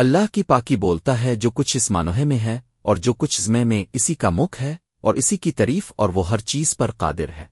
اللہ کی پاکی بولتا ہے جو کچھ اس مانوہے میں ہے اور جو کچھ زمے میں اسی کا مکھ ہے اور اسی کی تعریف اور وہ ہر چیز پر قادر ہے۔